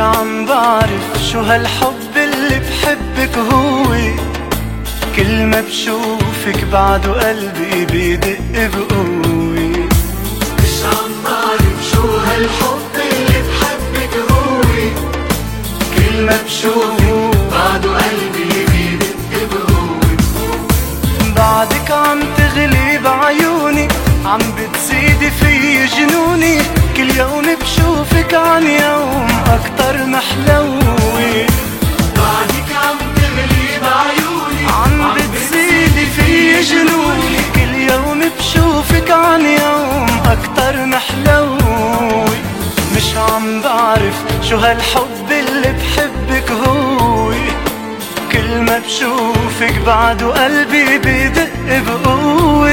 عم بعرف شو هالحب اللي بحبك هو. كل ما بشوفك بعده قلبي بيدق بقوي. مش عم بعرف شو هالحب اللي بحبك هو. كل ما بشوفك بعده قلبي بيدق بقوة بعدك عم تغلي بعيوني عم بتزيدي في جنوني. كل يوم بشوفك مش عم بعرف شو هالحب اللي بحبك هو كل ما بشوفك بعده قلبي بيدق بقوة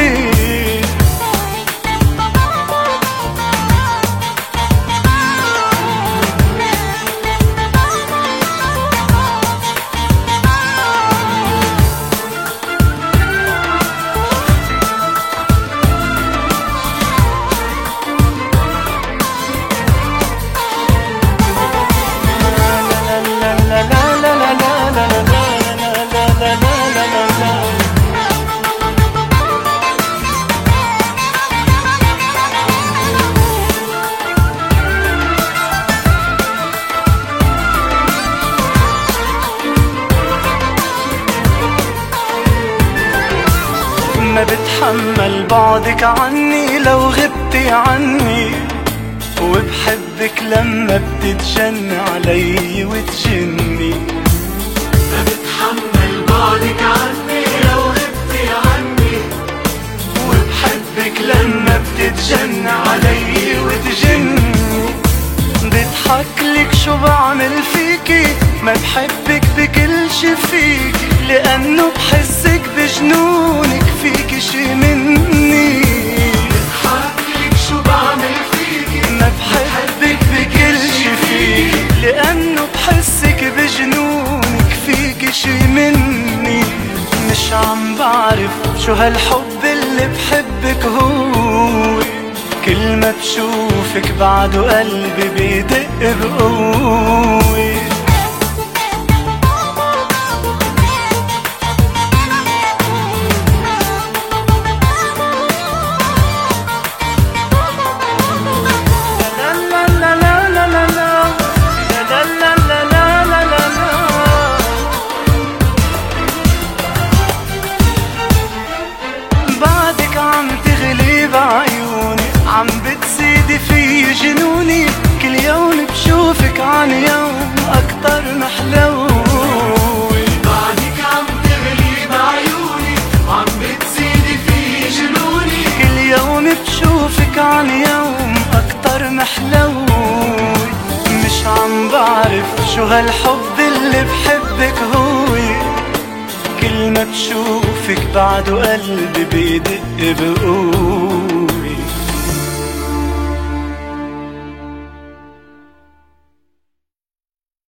ما بتحمل بعدك عني لو غبتي عني. وبحبك لما بتتجن علي وتجني. ما بتحمل بعدك عني لو غبتي عني. وبحبك لما بتتجن علي وتجني. بضحك لك شو بعمل فيكي ما بحبك بكل شي فيكي لأنه بحسك بجنونك فيكي شو هالحب اللي بحبك هو؟ كل ما بشوفك بعده قلبي بيدق بقوة بعيوني. عم بتزيدي في جنوني. كل يوم بشوفك عن يوم أكتر محلوي بعدك عم تغلي بعيوني. وعم بتزيدي في جنوني. كل يوم بشوفك عن يوم أكتر محلوي مش عم بعرف شو هالحب اللي بحبك هو كل ما بشوفك بعده قلبي بيدق بقوة